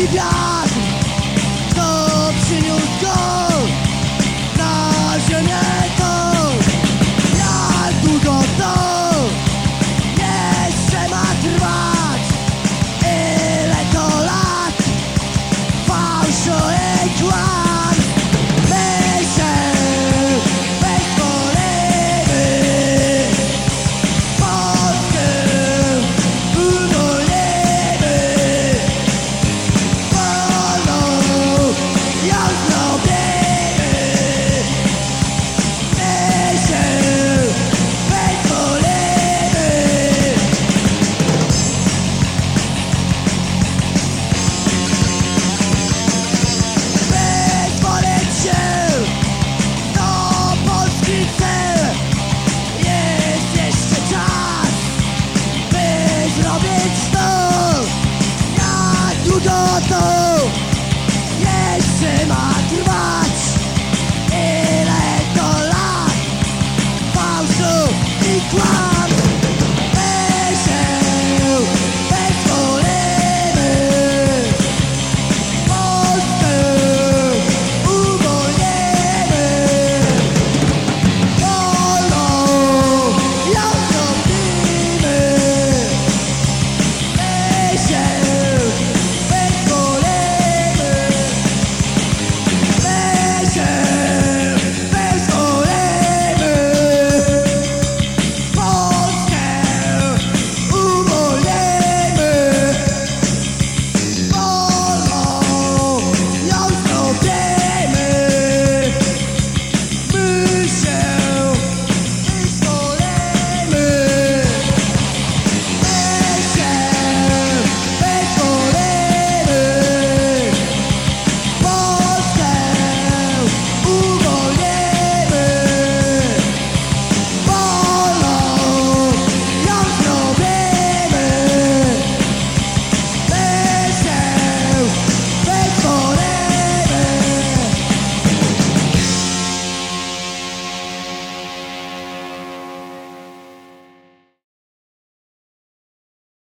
begun długo to ma trwać